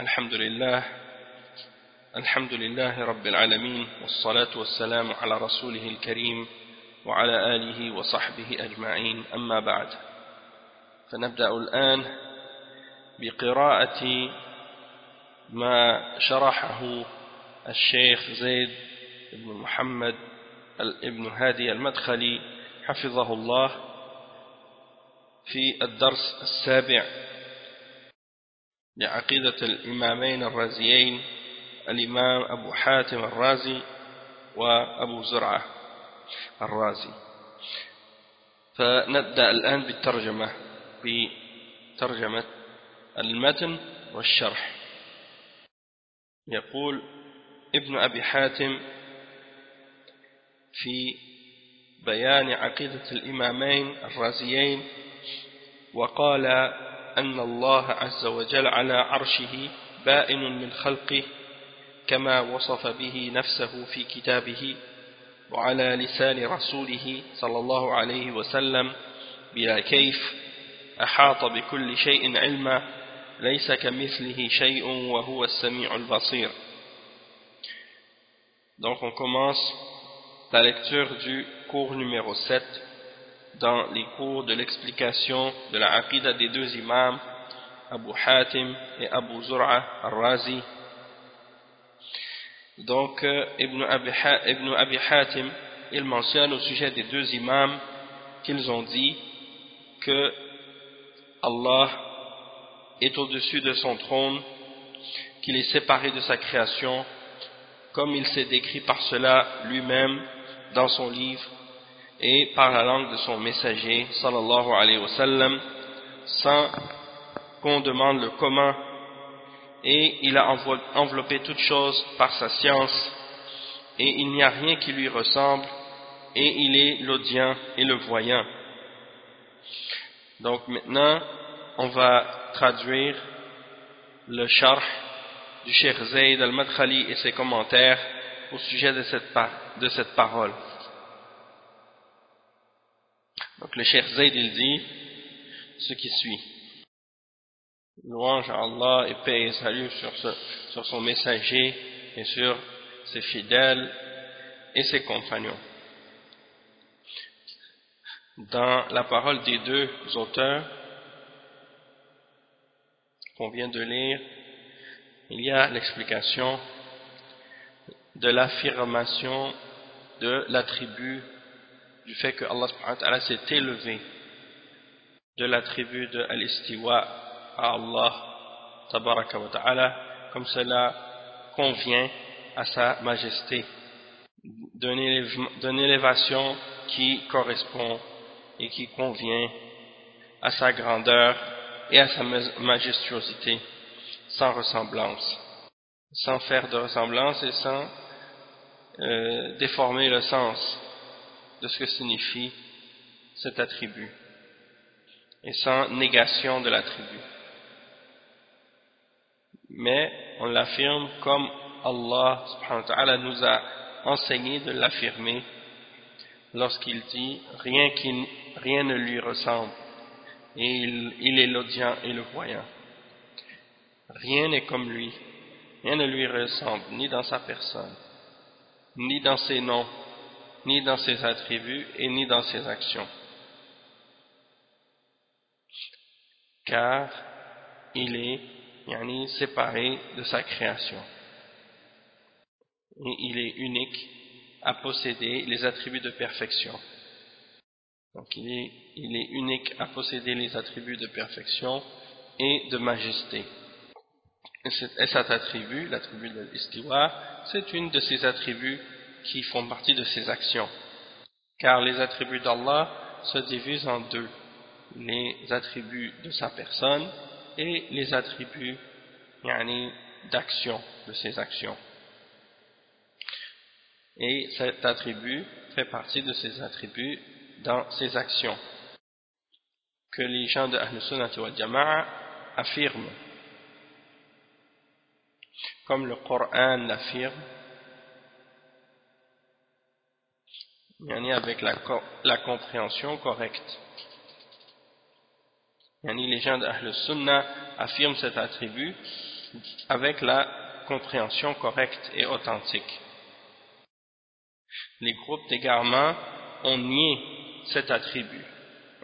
الحمد لله الحمد لله رب العالمين والصلاة والسلام على رسوله الكريم وعلى آله وصحبه أجمعين أما بعد. فنبدأ الآن بقراءة ما شرحه الشيخ زيد بن محمد ابن هادي المدخلي حفظه الله في الدرس السابع لعقيدة الإمامين الرازيين الإمام أبو حاتم الرازي وأبو زرعة الرازي. فنبدأ الآن بالترجمة بترجمة المتن والشرح. يقول ابن أبي حاتم في بيان عقيدة الإمامين الرازيين وقال أن الله عز وجل على عرشه بائن من خلقه كما وصف به نفسه في كتابه وعلى لسان رسوله صلى الله عليه وسلم بلا كيف أحاط بكل شيء علما ليس كمثله شيء وهو السميع البصير. Donc on commence la lecture du cours numéro 7 dans les cours de l'explication de la aqidah des deux imams Abu Hatim et Abu Zur'a al-Razi. Donc Ibn Abi, Ibn Abi Hatim il mentionne au sujet des deux imams qu'ils ont dit que Allah est au-dessus de son trône qu'il est séparé de sa création comme il s'est décrit par cela lui-même dans son livre et par la langue de son messager sallallahu alayhi wa sallam sans qu'on demande le comment et il a enveloppé toute chose par sa science et il n'y a rien qui lui ressemble et il est l'audient et le voyant. Donc maintenant on va traduire le charh du Cheikh Zayd al-Madkhali et ses commentaires au sujet de cette parole donc le Cheikh Zayd il dit ce qui suit louange à Allah et paix et salut sur, sur son messager et sur ses fidèles et ses compagnons. Dans la parole des deux auteurs qu'on vient de lire, il y a l'explication de l'affirmation de l'attribut du fait que Allah s'est élevé de l'attribut de al-istiwa à Allah tabaraka wa ta'ala comme cela convient à sa majesté. D'une élévation qui correspond et qui convient à sa grandeur et à sa majestuosité sans ressemblance. Sans faire de ressemblance et sans euh, déformer le sens de ce que signifie cet attribut et sans négation de l'attribut. Mais on l'affirme comme Allah subhanahu wa nous a enseigné de l'affirmer lorsqu'il dit rien, qui, rien ne lui ressemble et il, il est l'audient et le voyant rien n'est comme lui. Rien ne lui ressemble ni dans sa personne ni dans ses noms ni dans ses attributs et ni dans ses actions. Car il est yani, séparé de sa création. Et il est unique à posséder les attributs de perfection. Donc il est, unique à posséder les attributs de perfection et de majesté. Et cet attribut, l'attribut de l'istiwa, c'est une de ces attributs qui font partie de ses actions. Car les attributs d'Allah se divisent en deux. Les attributs de sa personne et les attributs yani, d'action, de ses actions. Et cet attribut fait partie de ses attributs dans ses actions. Que les gens de Ahl-Sunnah wal Jama'a affirment comme le Coran l'affirme, avec la, compréhension correcte. les gens d'Ahl Sunnah affirment cet attribut avec la compréhension correcte et authentique. Les groupes d'égarement ont nié cet attribut,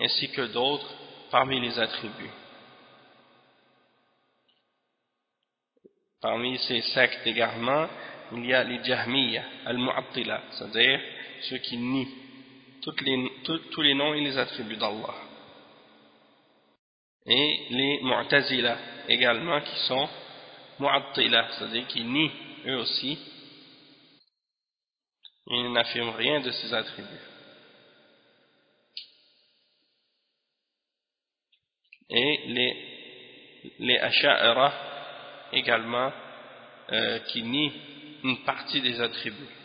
ainsi que d'autres parmi les attributs. Parmi ces sectes d'égarement, il y a les Jahmiya, al-Mu'attila, c'est-à-dire ceux qui nient tous les noms et les attributs d'Allah. Et les Mu'tazila également qui sont Mu'attila, c'est-à-dire qui nient eux aussi, ils n'affirment rien de ces attributs. Et les, les également euh, qui nient une partie des attributs.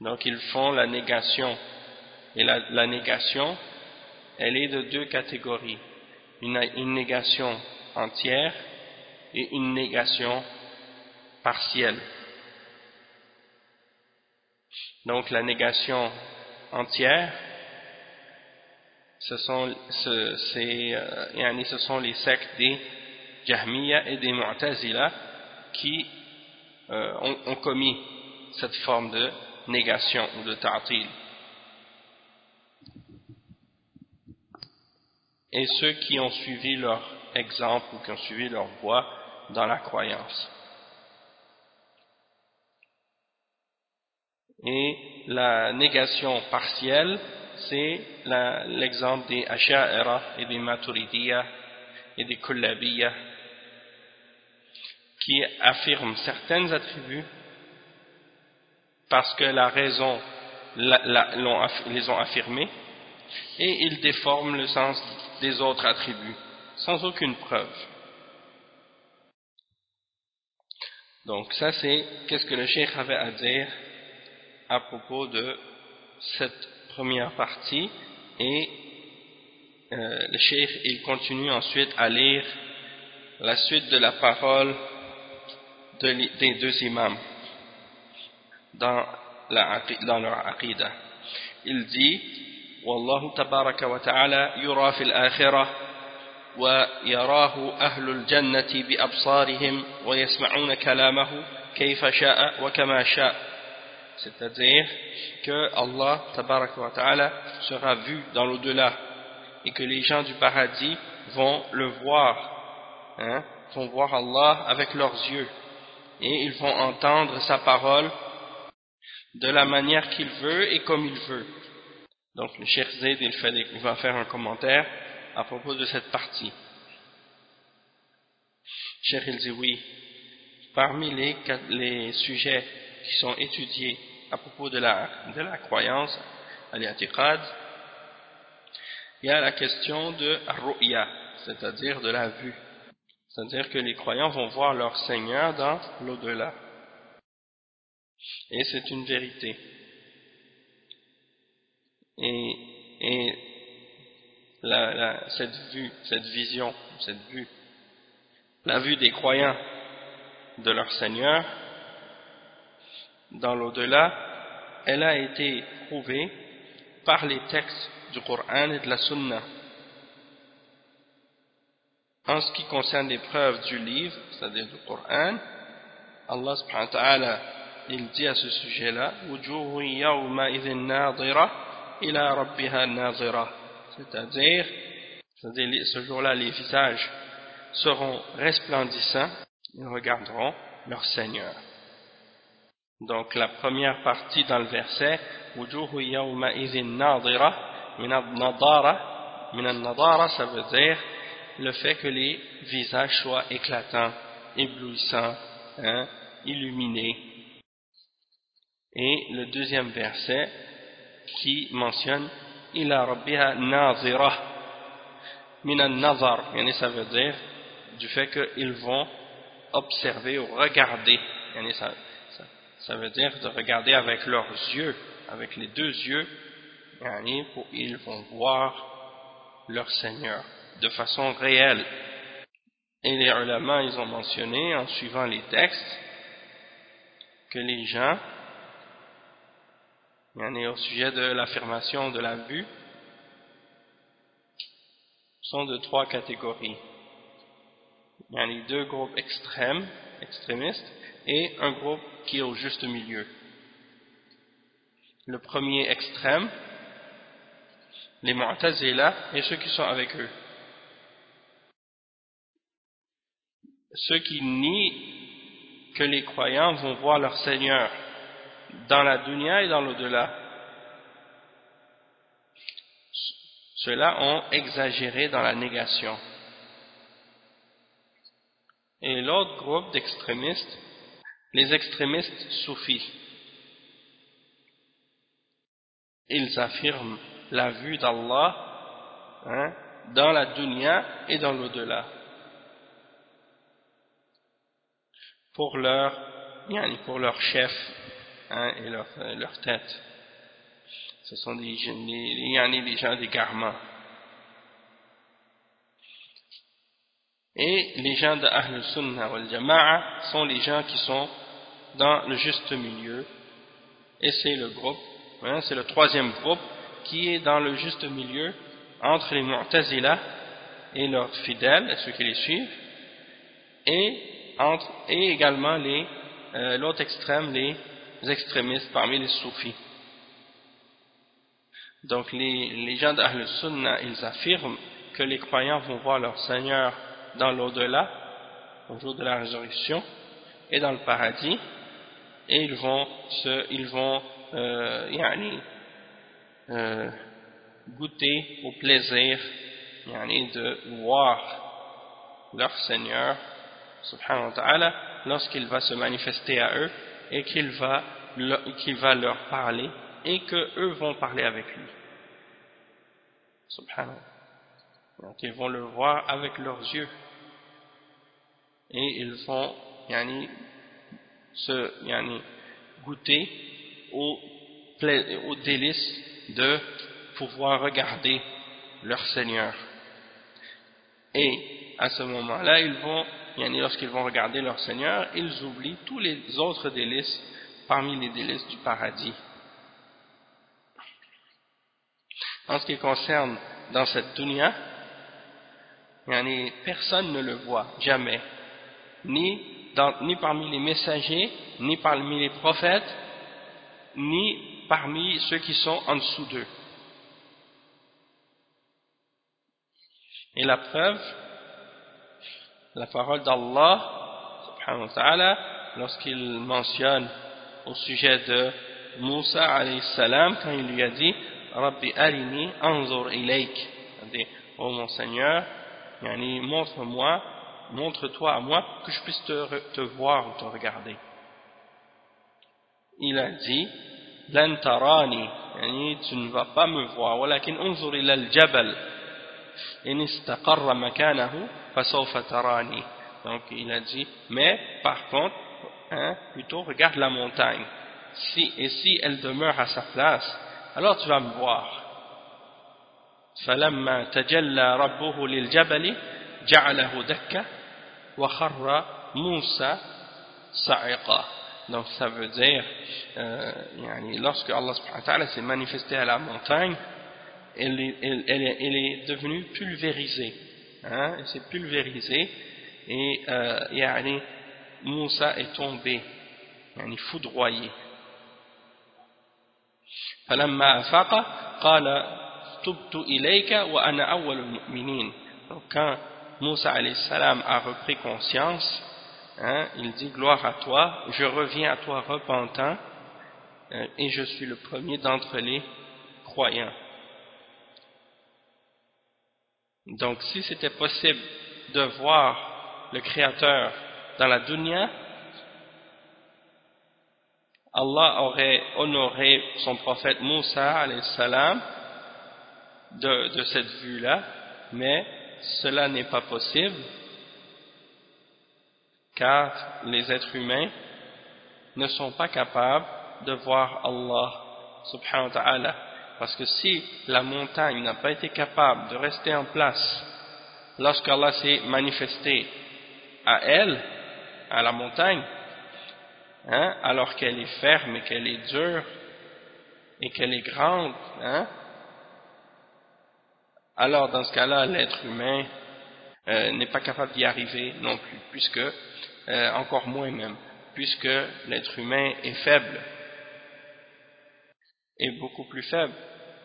Donc ils font la négation. Et la, négation, elle est de deux catégories. Une, négation entière et une négation partielle. Donc la négation entière, ce sont, ce, euh, ce sont les sectes des Jahmiya et des Mu'tazila qui euh, ont, commis cette forme de négation ou de ta'til. Et ceux qui ont suivi leur exemple ou qui ont suivi leur voie dans la croyance. Et la négation partielle, c'est l'exemple des Asha'ira et des Maturidiyya et des Kullabiyya qui affirment certains attributs parce que la raison les ont affirmés et ils déforment le sens des autres attributs sans aucune preuve. Donc ça c'est qu'est-ce que le cheikh avait à dire à propos de cette première partie et euh, le cheikh il continue ensuite à lire la suite de la parole des deux imams dans, la, dans leur aqidah. Il dit والله تبارك وتعالى يرى في الآخرة ويراه أهل الجنة بأبصارهم ويسمعون كلامه كيف شاء وكما شاء c'est-à-dire que Allah tabaraka wa ta'ala sera vu dans l'au-delà et que les gens du paradis vont le voir hein, vont voir Allah avec leurs yeux et ils vont entendre sa parole de la manière qu'il veut et comme il veut. Donc le Cheikh Zayd il, va faire un commentaire à propos de cette partie. Cheikh il dit oui, parmi les, sujets qui sont étudiés à propos de la, croyance, il y a la question de ru'ya, c'est-à-dire de la vue. C'est-à-dire que les croyants vont voir leur Seigneur dans l'au-delà. Et c'est une vérité. Et, et cette vue, cette vision, cette vue, la vue des croyants de leur Seigneur dans l'au-delà, elle a été prouvée par les textes du Coran et de la Sunna. En ce qui concerne les preuves du livre, c'est-à-dire du Coran, Allah subhanahu wa ta'ala, il dit à ce sujet-là, c'est-à-dire, ce jour-là, les visages seront resplendissants, ils regarderont leur Seigneur. Donc la première partie dans le verset, ça veut dire le fait que les visages soient éclatants, éblouissants, hein, illuminés. Et le deuxième verset qui mentionne ila rabbiha nazira minan nazar ça veut dire du fait qu'ils vont observer ou regarder. Ça, ça, veut dire de regarder avec leurs yeux avec les deux yeux. Ils vont voir leur Seigneur de façon réelle. Et les ulama, ils ont mentionné, en suivant les textes, que les gens, au sujet de l'affirmation de la vue, sont de trois catégories. il y a deux groupes extrêmes, extrémistes, et un groupe qui est au juste milieu. Le premier extrême, les Mu'tazila et ceux qui sont avec eux. Ceux qui nient que les croyants vont voir leur Seigneur dans la dunya et dans l'au-delà. Ceux-là ont exagéré dans la négation. Et l'autre groupe d'extrémistes, les extrémistes soufis. Ils affirment la vue d'Allah hein, dans la dunya et dans l'au-delà. Pour leur, pour leur chef hein, et leur, leur tête. Ce sont des, les, des gens d'égarement. Et les gens de Ahl Sunnah wal Jama'a sont les gens qui sont dans le juste milieu. Et c'est le groupe, hein, c'est le troisième groupe qui est dans le juste milieu entre les Mu'tazila et leurs fidèles, ceux qui les suivent, et, et également euh, l'autre extrême, les extrémistes parmi les soufis. Donc les, les gens d'Ahl Sunnah, ils affirment que les croyants vont voir leur Seigneur dans l'au-delà, au jour de la résurrection, et dans le paradis, et ils vont, se, ils vont euh, euh, goûter au plaisir de voir leur Seigneur, subhanahu wa ta'ala, lorsqu'il va se manifester à eux, et qu'il va, qu'il va leur parler, et qu'eux vont parler avec lui. Subhanahu. Donc ils vont le voir avec leurs yeux et ils vont yani, se yani, goûter au, au délice de pouvoir regarder leur Seigneur. Et à ce moment-là, ils vont, lorsqu'ils vont regarder leur Seigneur, ils oublient tous les autres délices parmi les délices du paradis. En ce qui concerne dans cette dunya, personne ne le voit, jamais ni parmi les messagers, ni parmi les prophètes, ni parmi ceux qui sont en dessous d'eux. Et la preuve, la parole d'Allah subhanahu wa ta'ala lorsqu'il mentionne au sujet de Moussa alayhi salam quand il lui a dit Rabbi arini anzur ilayk oh mon Seigneur yani, montre-moi montre-toi à moi que je puisse te, voir ou te regarder il a dit l'entarani, tu ne vas pas me voir walakin anzur ila Jabal. Donc il a dit, mais par contre, hein, plutôt regarde la montagne. Si, et si elle demeure à sa place, alors tu vas me voir. فلما تجلى ربه للجبل جعله دكا وخر موسى صعقا donc ça veut dire euh, lorsque Allah subhanahu wa ta'ala s'est manifesté à la montagne elle est, elle, elle, est, elle est, devenue pulvérisée hein, elle s'est pulvérisée et euh, yani, Moussa est tombé yani, foudroyé فلما أفاق قال تبت إليك وأنا أول المؤمنين donc quand Moussa salam a repris conscience, hein, il dit gloire à toi, je reviens à toi repentant hein, et je suis le premier d'entre les croyants. donc si c'était possible de voir le Créateur dans la dunya, Allah aurait honoré son prophète Moussa salam de, de cette vue-là, mais cela n'est pas possible car les êtres humains ne sont pas capables de voir Allah subhanahu wa ta'ala parce que si la montagne n'a pas été capable de rester en place lorsqu'Allah s'est manifesté à elle, à la montagne hein, alors qu'elle est ferme et qu'elle est dure et qu'elle est grande hein, alors dans ce cas-là, l'être humain euh, n'est pas capable d'y arriver non plus, puisque, euh, encore moins même, puisque l'être humain est faible, est beaucoup plus faible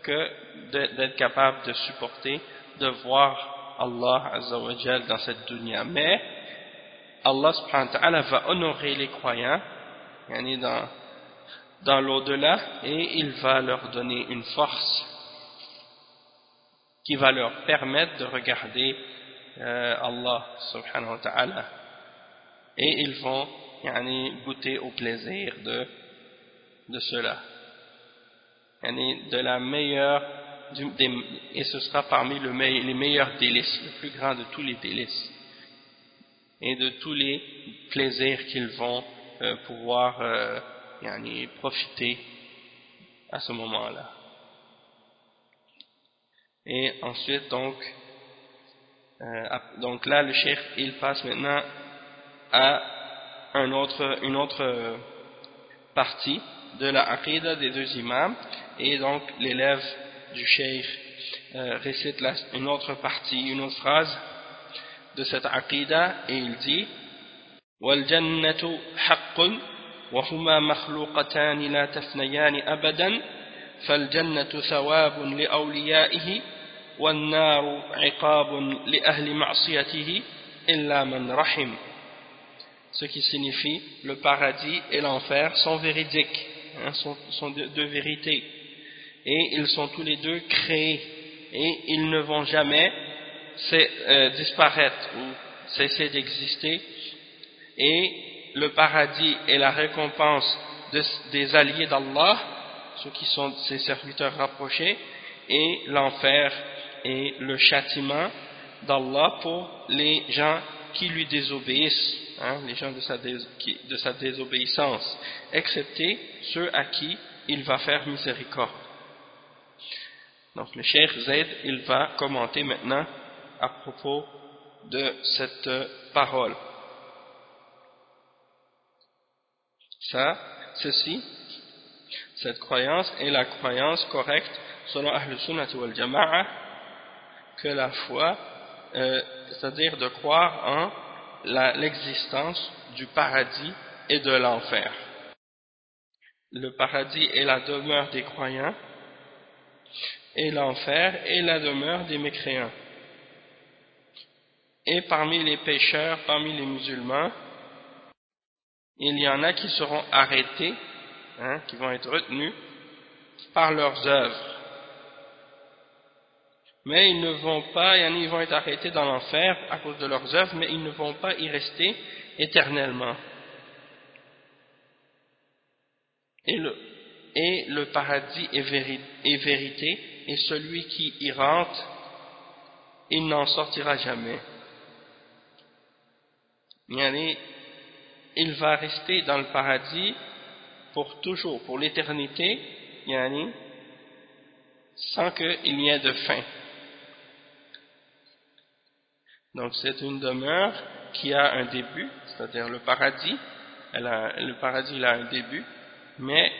que d'être capable de supporter, de voir Allah Azzawajal dans cette dunya. Mais Allah subhanahu wa ta'ala va honorer les croyants dans, dans l'au-delà et il va leur donner une force qui va leur permettre de regarder euh, Allah subhanahu wa ta'ala et ils vont goûter au plaisir de, de cela de la meilleure et ce sera parmi les meilleurs délices le plus grand de tous les délices et de tous les plaisirs qu'ils vont euh, pouvoir euh, profiter à ce moment-là. Et ensuite donc euh, donc là le chef il passe maintenant à un autre, une autre partie de la aqidah des deux imams et donc l'élève du cheikh euh, récite une autre partie, une autre phrase de cette aqidah et il dit وَالْجَنَّةُ حَقٌّ وَهُمَا مَخْلُوقَتَانِ لَا تَفْنَيَانِ أَبَدًا فَالْجَنَّةُ ثَوَابٌ لِأَوْلِيَائِهِ وَالنَّارُ عِقَابٌ لِأَهْلِ مَعْصِيَتِهِ إِلَّا مَنْ رَحِمَ ce qui signifie le paradis et l'enfer sont véridiques, hein, sont, deux, vérités. et ils sont tous les deux créés. Et ils ne vont jamais euh, disparaître ou cesser d'exister. Et le paradis est la récompense des alliés d'Allah, ceux qui sont ses serviteurs rapprochés, et l'enfer est le châtiment d'Allah pour les gens qui lui désobéissent Hein, les gens de sa, de sa désobéissance, excepté ceux à qui il va faire miséricorde. Donc le Cheikh Zaid, il va commenter maintenant à propos de cette parole. Ça, ceci, cette croyance est la croyance correcte selon Ahl Sunnah wal Jama'a que la foi, euh, c'est-à-dire de croire en l'existence du paradis et de l'enfer. Le paradis est la demeure des croyants et l'enfer est la demeure des mécréants. Et parmi les pécheurs, parmi les musulmans, il y en a qui seront arrêtés, hein, qui vont être retenus par leurs œuvres mais ils ne vont pas, ils vont être arrêtés dans l'enfer à cause de leurs œuvres, mais ils ne vont pas y rester éternellement. Et le, et le paradis est, vérité, et celui qui y rentre, il n'en sortira jamais. Il va rester dans le paradis pour toujours, pour l'éternité, sans qu'il n'y ait de fin. Donc c'est une demeure qui a un début, c'est-à-dire le paradis. le paradis a un début, mais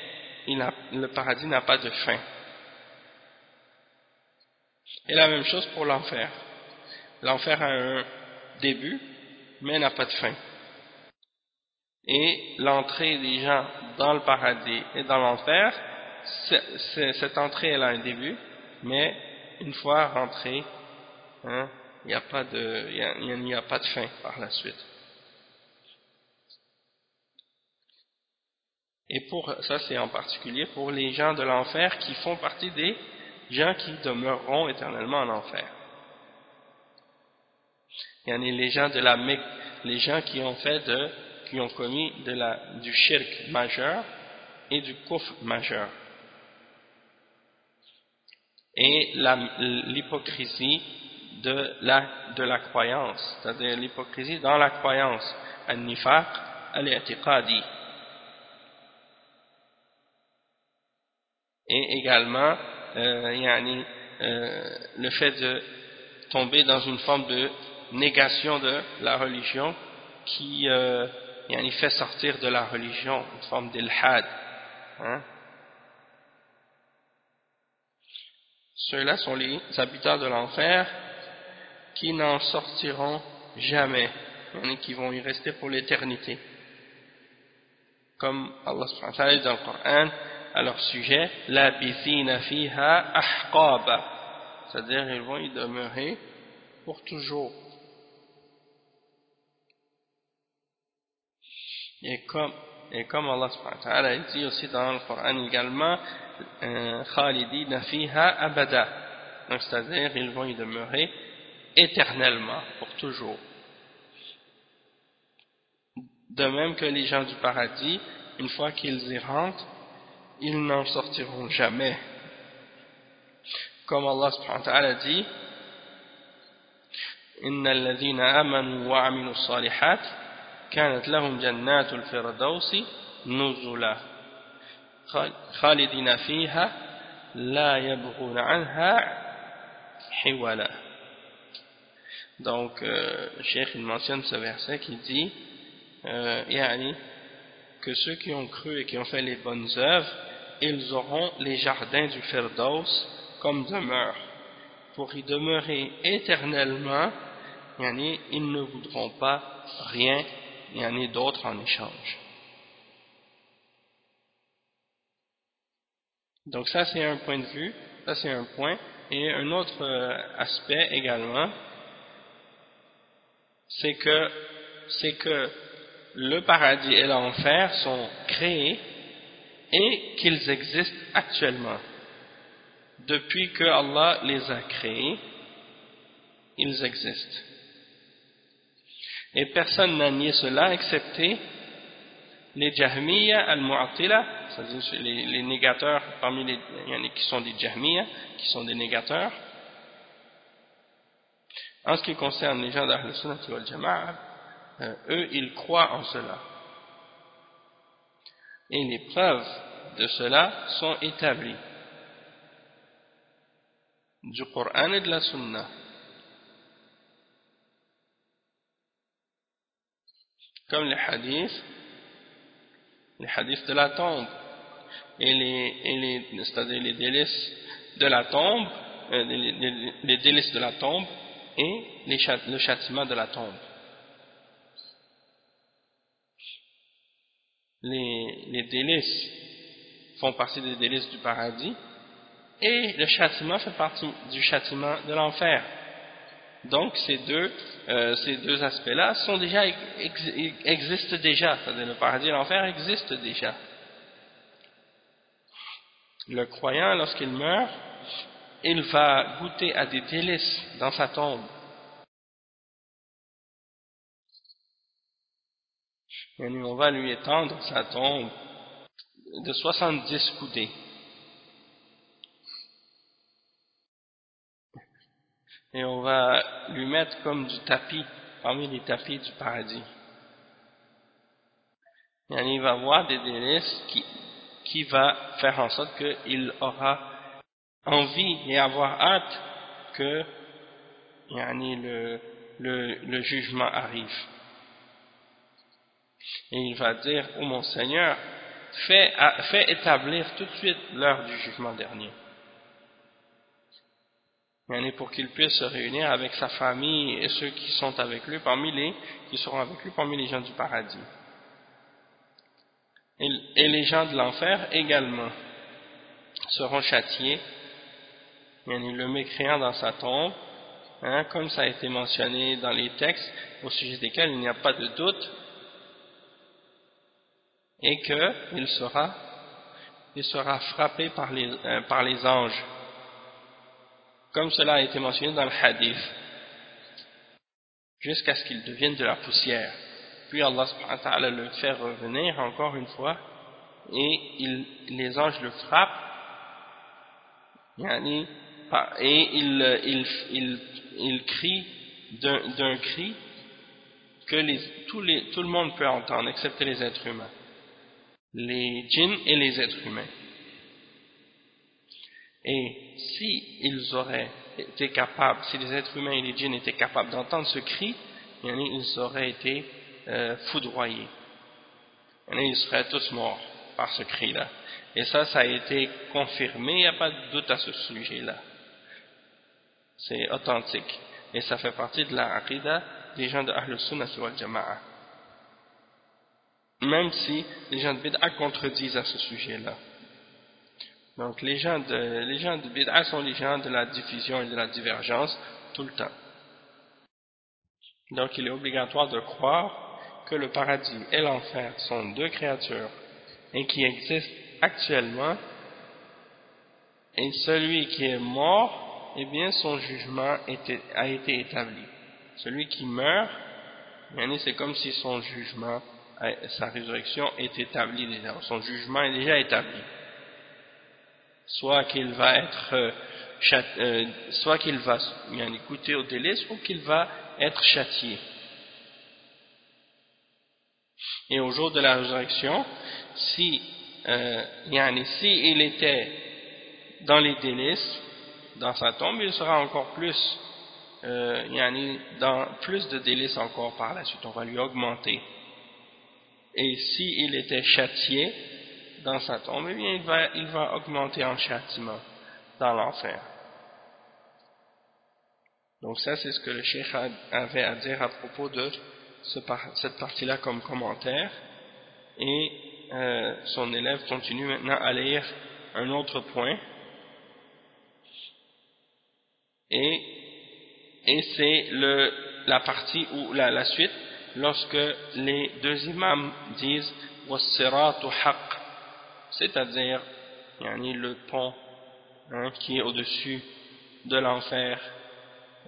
le paradis n'a pas de fin. Et la même chose pour l'enfer. L'enfer a un début, mais n'a pas de fin. Et l'entrée des gens dans le paradis et dans l'enfer, cette entrée elle a un début, mais une fois rentrée, hein, il n'y a, pas de, a, pas de fin par la suite. Et pour ça, c'est en particulier pour les gens de l'enfer qui font partie des gens qui demeureront éternellement en enfer. Il y en a les gens de la les gens qui ont fait de, qui ont commis de la, du shirk majeur et du kufr majeur. Et l'hypocrisie de la, de la croyance, c'est-à-dire l'hypocrisie dans la croyance, al-nifaq al-i'tiqadi. Et également, le fait de tomber dans une forme de négation de la religion qui euh, fait sortir de la religion une forme d'ilhad. Hein. Ceux-là sont les habitants de l'enfer qui n'en sortiront jamais, qui vont y rester pour l'éternité. Comme Allah subhanahu wa ta'ala dit dans le Coran, à leur sujet, la fiha ahqaba, c'est-à-dire ils vont y demeurer pour toujours. Et comme, Allah subhanahu wa ta'ala dit aussi dans le Coran également, euh, khalidina fiha abada, c'est-à-dire ils vont y demeurer éternellement, pour toujours. De même que les gens du paradis, une fois qu'ils y rentrent, ils n'en sortiront jamais. Comme Allah subhanahu wa ta'ala dit, إن الذين آمنوا وعملوا الصالحات كانت لهم جنات الفردوس نزلا خالدين فيها لا يبغون عنها حولا Donc, euh, le Cheikh il mentionne ce verset qui dit euh, que ceux qui ont cru et qui ont fait les bonnes œuvres, ils auront les jardins du Firdaus comme demeure. Pour y demeurer éternellement, ils ne voudront pas rien d'autre en échange. Donc ça c'est un point de vue, ça c'est un point. Et un autre euh, aspect également, c'est que, c'est que le paradis et l'enfer sont créés et qu'ils existent actuellement. Depuis que Allah les a créés, ils existent. Et personne n'a nié cela excepté les Jahmiya al-Mu'attila, c'est-à-dire les, négateurs parmi les il qui sont des Jahmiya, qui sont des négateurs. En ce qui concerne les gens d'Ahl Sunnah wal Jama'a, euh, eux, ils croient en cela. Et les preuves de cela sont établies du Coran et de la Sunna. Comme les hadiths, les hadiths de la tombe et les, c'est-à-dire les délices de la tombe, euh, les, délices de la tombe et le châtiment de la tombe. Les, délices font partie des délices du paradis et le châtiment fait partie du châtiment de l'enfer. Donc ces deux, euh, aspects-là existent déjà, le paradis et l'enfer existent déjà. Le croyant, lorsqu'il meurt, il va goûter à des délices dans sa tombe. On va lui étendre sa tombe de 70 coudées. Et on va lui mettre comme du tapis, parmi les tapis du paradis. Il va voir des délices qui, qui va faire en sorte qu'il aura envie et avoir hâte que le, le, le jugement arrive. Et il va dire, oh mon Seigneur, fais, établir tout de suite l'heure du jugement dernier. pour qu'il puisse se réunir avec sa famille et ceux qui sont avec lui, parmi les, qui seront avec lui parmi les gens du paradis. Et, les gens de l'enfer également seront châtiés. le mécréant dans sa tombe, hein, comme ça a été mentionné dans les textes au sujet desquels il n'y a pas de doute, et qu'il sera, il sera frappé par les, euh, par les anges, comme cela a été mentionné dans le hadith, jusqu'à ce qu'il devienne de la poussière. Puis Allah le fait revenir encore une fois, et il, les anges le frappent, et il, il, il, il crie d'un cri que les, tout, les, tout le monde peut entendre, excepté les êtres humains les djinns et les êtres humains. Et si ils auraient été capables, si les êtres humains et les djinns étaient capables d'entendre ce cri, ils auraient été euh, foudroyés. Ils seraient tous morts par ce cri-là. Et ça, ça a été confirmé, il n'y a pas de doute à ce sujet-là. C'est authentique. Et ça fait partie de la aqidah des gens de Ahl Sunnah wal Jama'a. Même si les gens de Bid'a contredisent à ce sujet-là. Donc les gens de, les gens de Bid'a sont les gens de la diffusion et de la divergence tout le temps. Donc il est obligatoire de croire que le paradis et l'enfer sont deux créatures et qui existent actuellement et celui qui est mort, eh bien son jugement a été établi. Celui qui meurt, c'est comme si son jugement, sa résurrection est établie déjà, son jugement est déjà établi. Soit qu'il va être, euh, euh, soit qu'il va écouter au délice ou qu'il va être châtié. Et au jour de la résurrection, si, euh, il était dans les délices, dans sa tombe, il sera encore plus, euh, dans plus de délices encore par la suite, on va lui augmenter. Et s'il était châtié dans sa tombe, eh bien il va, il va augmenter en châtiment dans l'enfer. Donc ça c'est ce que le cheikh avait à dire à propos de cette partie-là comme commentaire. Et euh, son élève continue maintenant à lire un autre point et, et c'est la partie ou la, la, suite lorsque les deux imams disent c'est-à-dire le pont hein, qui est au-dessus de l'enfer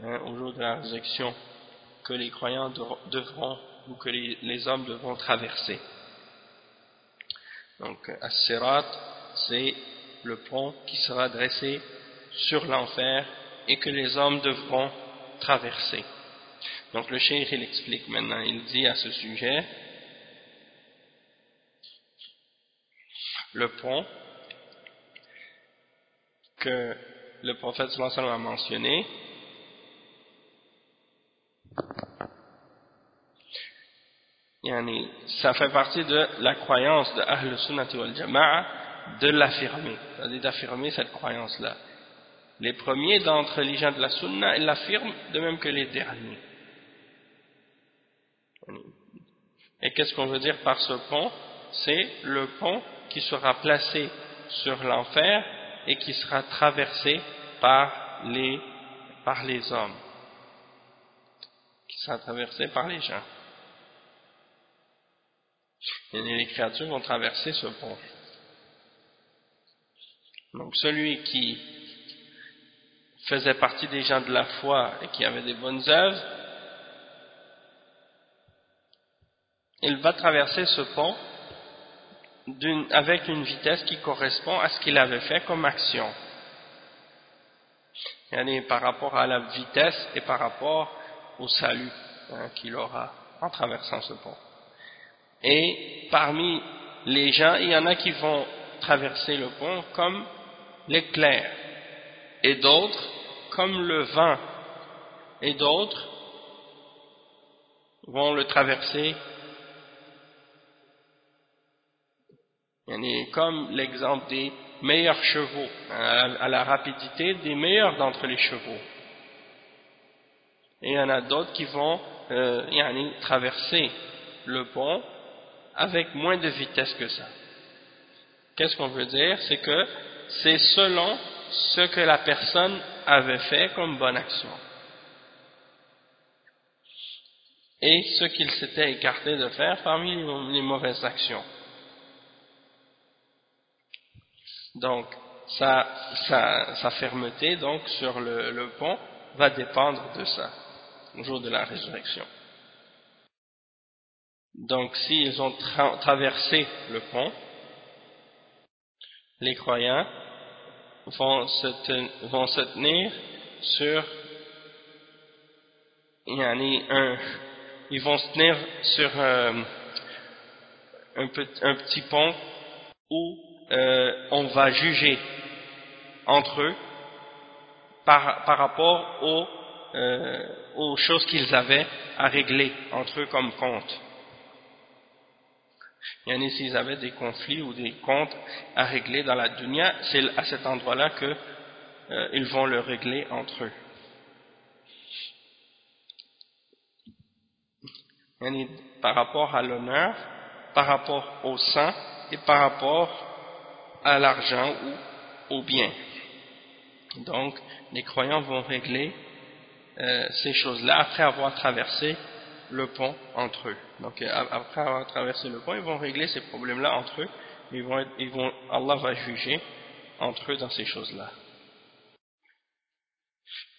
hein, au jour de la résurrection que les croyants devront ou que les, hommes devront traverser donc as c'est le pont qui sera dressé sur l'enfer et que les hommes devront traverser. Donc le cheikh il explique maintenant, il dit à ce sujet le pont que le prophète a mentionné ça fait partie de la croyance de Ahl Sunnati wal Jama'a de l'affirmer, c'est-à-dire d'affirmer cette croyance-là. Les premiers d'entre les gens de la Sunna, l'affirment de même que les derniers. Et qu'est-ce qu'on veut dire par ce pont? C'est le pont qui sera placé sur l'enfer et qui sera traversé par les, par les hommes. Qui sera traversé par les gens. Et les créatures vont traverser ce pont. Donc celui qui faisait partie des gens de la foi et qui avait des bonnes œuvres, il va traverser ce pont avec une vitesse qui correspond à ce qu'il avait fait comme action. par rapport à la vitesse et par rapport au salut hein, qu'il aura en traversant ce pont. Et parmi les gens, il y en a qui vont traverser le pont comme l'éclair et d'autres comme le vent et d'autres vont le traverser comme l'exemple des meilleurs chevaux à la rapidité des meilleurs d'entre les chevaux. Et il y en a d'autres qui vont euh, traverser le pont avec moins de vitesse que ça. Qu'est-ce qu'on veut dire? C'est que c'est selon ce que la personne avait fait comme bonne action. Et ce qu'il s'était écarté de faire parmi les mauvaises actions. Donc, sa, fermeté donc sur le, pont va dépendre de ça, au jour de la résurrection. Donc, s'ils ont traversé le pont, les croyants vont se, vont se tenir sur un, ils vont se tenir sur euh, un, un, petit pont où euh, on va juger entre eux par, par rapport aux, euh, aux choses qu'ils avaient à régler entre eux comme compte. Il y en a s'ils avaient des conflits ou des comptes à régler dans la dunya, c'est à cet endroit-là qu'ils euh, vont le régler entre eux. par rapport à l'honneur, par rapport au sang et par rapport à l'argent ou au bien. Donc, les croyants vont régler euh, ces choses-là après avoir traversé le pont entre eux. Donc, euh, après avoir traversé le pont, ils vont régler ces problèmes-là entre eux. Ils vont, ils vont, Allah va juger entre eux dans ces choses-là.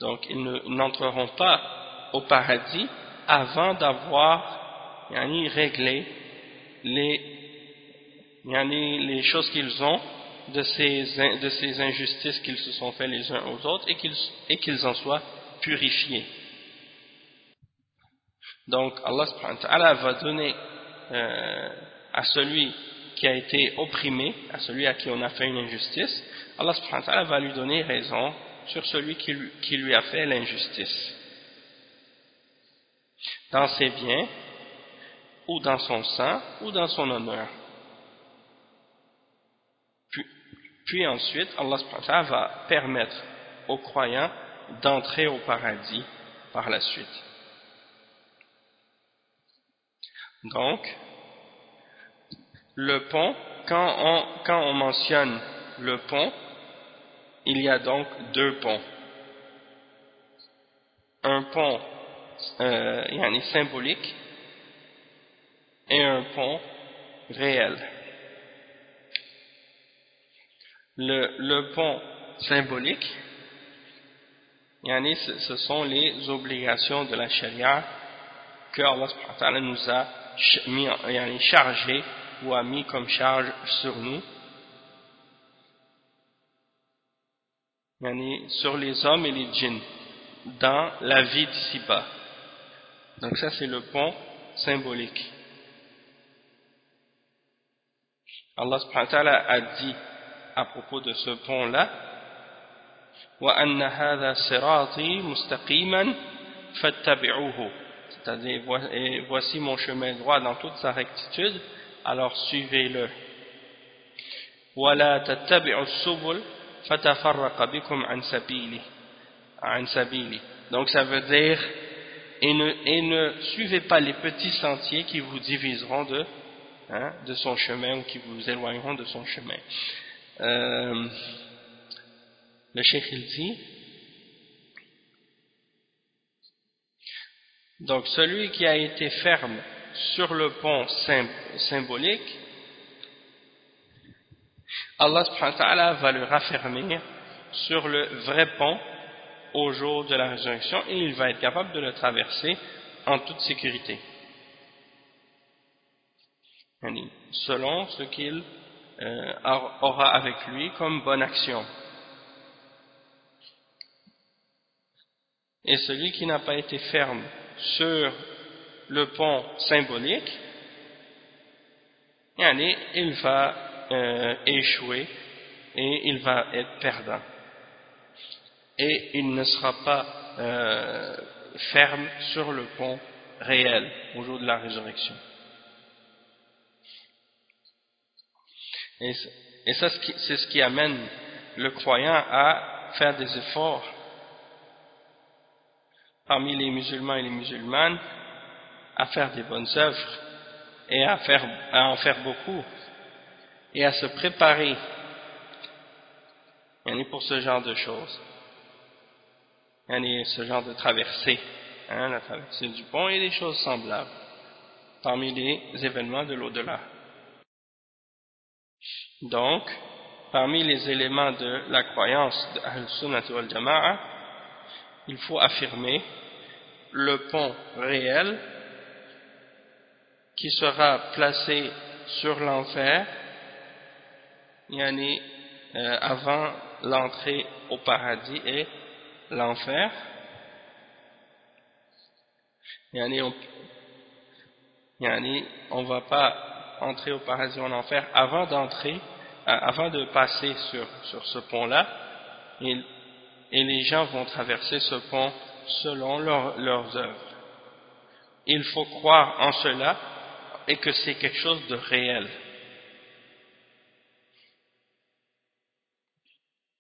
Donc, ils n'entreront pas au paradis avant d'avoir réglé les, les choses qu'ils ont de ces, injustices qu'ils se sont fait les uns aux autres et qu'ils en soient purifiés. Donc Allah va donner euh, à celui qui a été opprimé, à celui à qui on a fait une injustice, Allah va lui donner raison sur celui qui lui, qui lui a fait l'injustice. Dans ses biens, ou dans son sang, ou dans son honneur. Puis ensuite, Allah va permettre aux croyants d'entrer au paradis par la suite. Donc, le pont, quand on, mentionne le pont, il y a donc deux ponts. Un pont euh, symbolique et un pont réel le, pont symbolique, ce sont les obligations de la charia que Allah nous a mis, chargé ou a mis comme charge sur nous sur les hommes et les djinns dans la vie d'ici-bas. Donc ça c'est le pont symbolique. Allah a dit à propos de ce pont-là. C'est-à-dire voici mon chemin droit dans toute sa rectitude. Alors suivez-le. Donc ça veut dire et ne, et ne suivez pas les petits sentiers qui vous diviseront de, hein, de son chemin ou qui vous éloigneront de son chemin euh, le cheikh il dit donc celui qui a été ferme sur le pont symbolique Allah subhanahu wa ta'ala va le raffermir sur le vrai pont au jour de la résurrection et il va être capable de le traverser en toute sécurité. Selon ce qu'il euh, aura avec lui comme bonne action. Et celui qui n'a pas été ferme sur le pont symbolique, il va euh, échouer et il va être perdant. Et il ne sera pas euh, ferme sur le pont réel au jour de la résurrection. Et, ça, c'est ce qui amène le croyant à faire des efforts. Parmi les musulmans et les musulmanes à faire des bonnes œuvres et à, en faire beaucoup et à se préparer. Pour ce genre de choses. Ce genre de traversée hein, la traversée du pont et des choses semblables parmi les événements de l'au-delà donc, parmi les éléments de la croyance de Ahl-Sunnah wal Jama'a, il faut affirmer le pont réel qui sera placé sur l'enfer yani, euh, avant l'entrée au paradis et l'enfer. Yani, on ne va pas entrer au paradis ou en enfer avant d'entrer euh, avant de passer sur, sur ce pont-là, et, les gens vont traverser ce pont selon leurs œuvres. Il faut croire en cela et que c'est quelque chose de réel.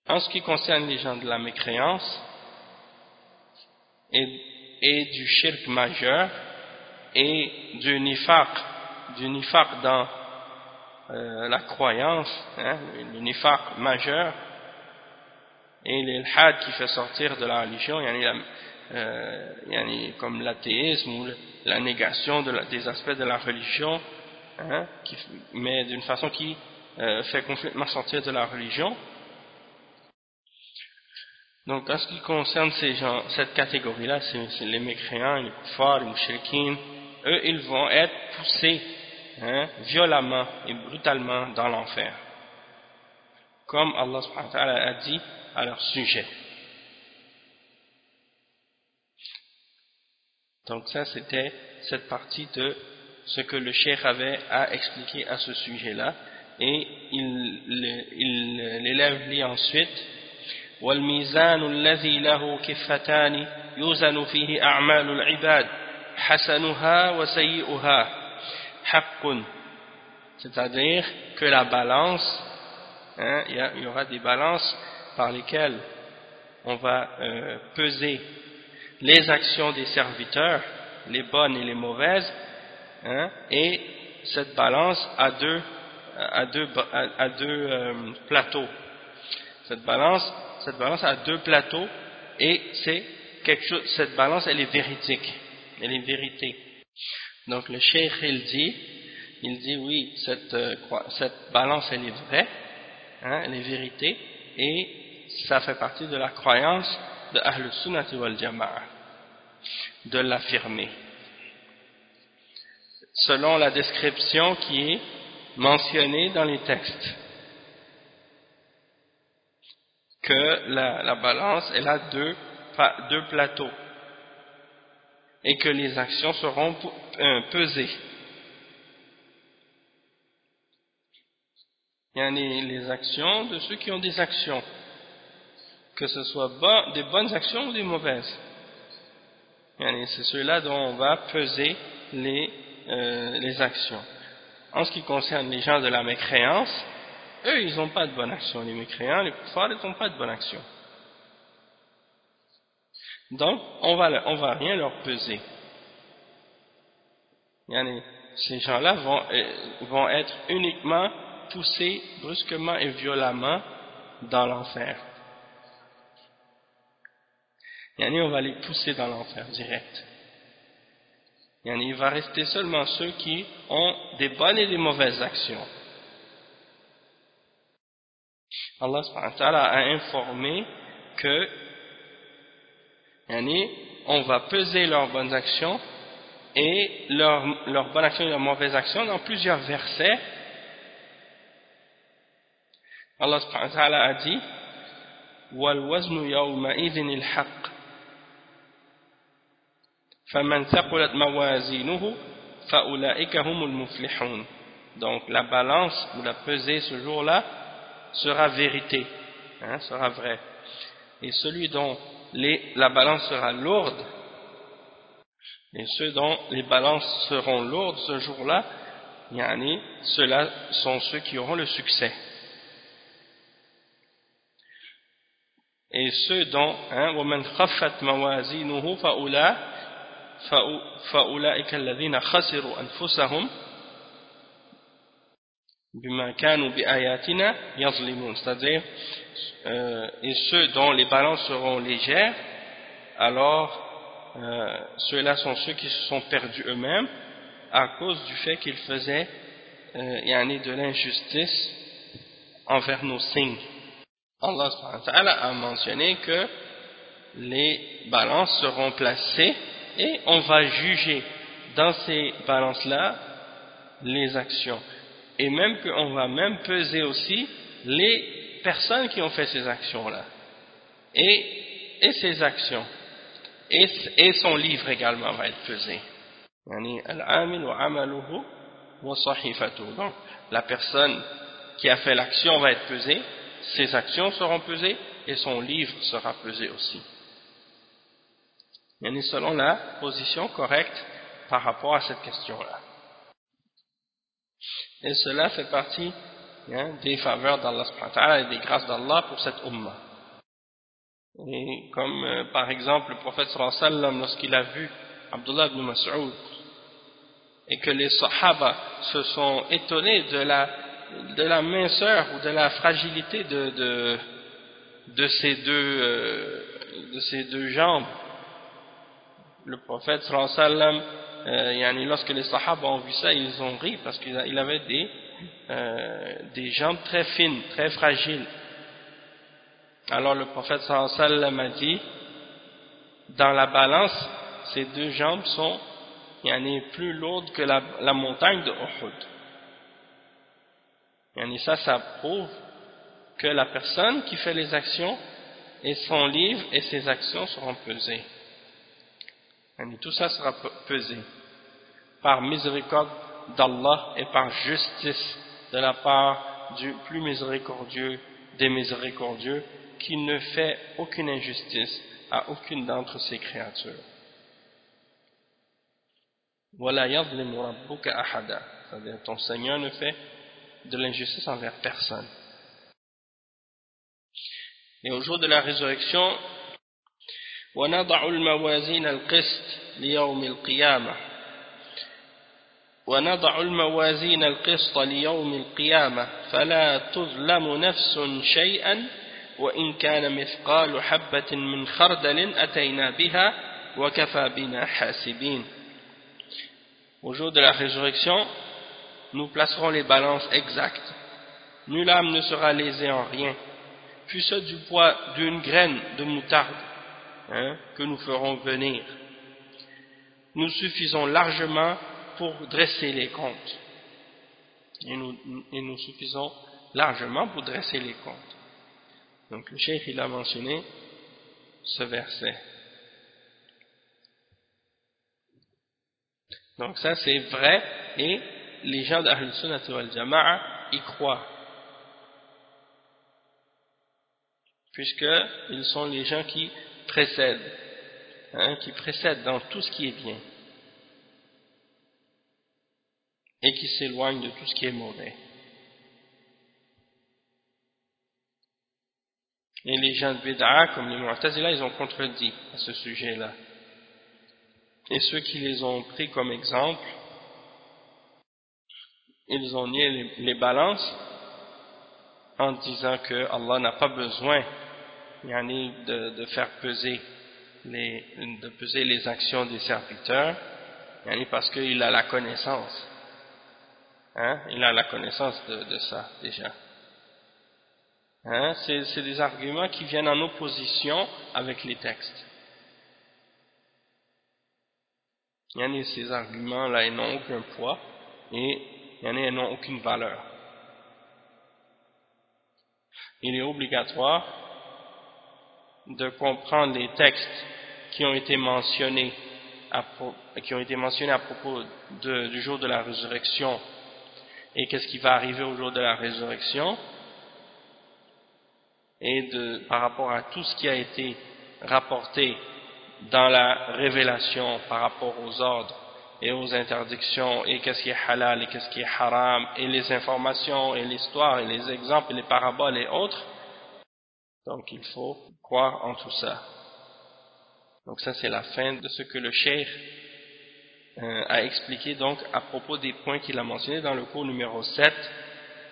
En ce qui concerne les gens de la mécréance et, et du shirk majeur, et du nifaq, du nifaq dans euh, la croyance, hein, le nifaq majeur, et l'ilhad qui fait sortir de la religion, yani la, euh, comme l'athéisme ou la négation de des aspects de la religion, hein, qui, mais d'une façon qui euh, fait complètement sortir de la religion. Donc, en ce qui concerne ces gens, cette catégorie-là, c'est les mécréants, les koufars, les mouchriquins, eux, ils vont être poussés hein, violemment et brutalement dans l'enfer. Comme Allah subhanahu wa ta'ala a dit à leur sujet. Donc ça, c'était cette partie de ce que le cheikh avait à expliquer à ce sujet-là. Et il l'élève lit ensuite والميزان الذي له كفتان يوزن فيه أعمال العباد حسنها وسيئها حق c'est-à-dire que la balance hein, il y aura des balances par lesquelles on va euh, peser les actions des serviteurs, les bonnes et les mauvaises, hein, et cette balance a deux, euh, plateaux. Cette balance, cette balance a deux plateaux et c'est quelque chose, cette balance elle est véridique, elle est vérité. Donc le cheikh il dit, il dit oui, cette, euh, cette balance elle est vraie, hein, elle est vérité et ça fait partie de la croyance de Ahl Sunnati wal Jama'a de l'affirmer. Selon la description qui est mentionnée dans les textes que la, balance elle a deux plateaux et que les actions seront euh, pesées il y a les actions de ceux qui ont des actions que ce soit des bonnes actions ou des mauvaises. C'est ceux-là dont on va peser les, euh, les actions. En ce qui concerne les gens de la mécréance, eux, ils n'ont pas de bonnes actions. Les mécréants, les kuffars, ils n'ont pas de bonnes actions. Donc, on va, va rien leur peser. Ces gens-là vont, euh, vont être uniquement poussés brusquement et violemment dans l'enfer on va les pousser dans l'enfer direct. il va rester seulement ceux qui ont des bonnes et des mauvaises actions. Allah a informé que on va peser leurs bonnes actions et leurs, leurs bonnes actions et leurs mauvaises actions dans plusieurs versets. Allah a dit وَالْوَزْنُ يَوْمَئِذٍ الْحَقِّ donc la balance ou la pesée ce jour-là sera vérité hein, sera vrai et celui dont la balance sera lourde et ceux dont les balances seront lourdes ce jour-là ceux-là sont ceux qui auront le succès et ceux dont hein, فأولئك الذين خسروا أنفسهم c'est-à-dire euh, et ceux dont les balances seront légères alors euh, ceux-là sont ceux qui se sont perdus eux-mêmes à cause du fait qu'ils faisaient euh, de l'injustice envers nos signes Allah a mentionné que les balances seront placées et on va juger dans ces balances-là les actions. Et même qu'on va même peser aussi les personnes qui ont fait ces actions-là. Et, et ces actions. Et, et, son livre également va être pesé. Donc, la personne qui a fait l'action va être pesée, ses actions seront pesées et son livre sera pesé aussi selon la position correcte par rapport à cette question-là. Et cela fait partie hein, des faveurs d'Allah et des grâces d'Allah pour cette umma. Et comme euh, par exemple le prophète sallallahu lorsqu'il a vu Abdullah ibn Mas'ud et que les Sahaba se sont étonnés de la, de la minceur ou de la fragilité de, de, de, ces, deux, euh, de ces deux jambes. Le prophète sallam, euh, lorsque les Sahaba ont vu ça, ils ont ri parce qu'il avait des, euh, des jambes très fines, très fragiles. Alors le prophète sallam a dit, dans la balance, ces deux jambes sont yani, plus lourdes que la, la montagne de Uhud. Yani, ça, ça prouve que la personne qui fait les actions et son livre et ses actions seront pesées. Tout ça sera pesé par miséricorde d'Allah et par justice de la part du plus miséricordieux des miséricordieux qui ne fait aucune injustice à aucune d'entre ses créatures. Voilà C'est-à-dire ton Seigneur ne fait de l'injustice envers personne. Et au jour de la résurrection, ونضع الموازين القسط ليوم القيامة ونضع الموازين القسط ليوم القيامة فلا تظلم نفس شيئا وإن كان مثقال حبة من خردل أتينا بها وكفى بنا حاسبين Au jour de la résurrection, nous placerons les balances exactes. Nulle âme ne sera lésée en rien, fût-ce du poids d'une graine de moutarde hein, que nous ferons venir. Nous suffisons largement pour dresser les comptes. Et nous, suffisons largement pour dresser les comptes. Donc le cheikh il a mentionné ce verset. Donc ça c'est vrai et les gens d'Ahl Sunnah wal Jama'a y croient. Puisqu'ils sont les gens qui précèdent, hein, qui précèdent dans tout ce qui est bien et qui s'éloignent de tout ce qui est mauvais. Et les gens de Bid'a, comme les Mu'tazila, ils ont contredit à ce sujet-là. Et ceux qui les ont pris comme exemple, ils ont nié les, balances en disant que Allah n'a pas besoin de, de faire peser les, de peser les actions des serviteurs parce qu'il a la connaissance. Hein? Il a la connaissance de, ça déjà. Hein, c'est des arguments qui viennent en opposition avec les textes. Il y en a ces arguments-là, ils n'ont aucun poids et il y en ils n'ont aucune valeur. Il est obligatoire de comprendre les textes qui ont été mentionnés à, qui ont été mentionnés à propos du jour de la résurrection. Et qu'est-ce qui va arriver au jour de la résurrection? Et par rapport à tout ce qui a été rapporté dans la révélation par rapport aux ordres et aux interdictions et qu'est-ce qui est halal et qu'est-ce qui est haram et les informations et l'histoire et les exemples et les paraboles et autres donc il faut croire en tout ça donc ça c'est la fin de ce que le cheikh euh, a expliqué donc à propos des points qu'il a mentionnés dans le cours numéro 7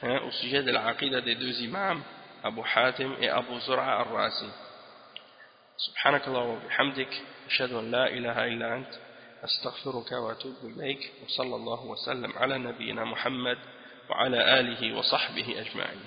hein, au sujet de la aqidah des deux imams أبو حاتم إيه أبو زرعة الرازي سبحانك الله وبحمدك أشهد أن لا إله إلا أنت أستغفرك وأتوب إليك وصلى الله وسلم على نبينا محمد وعلى آله وصحبه أجمعين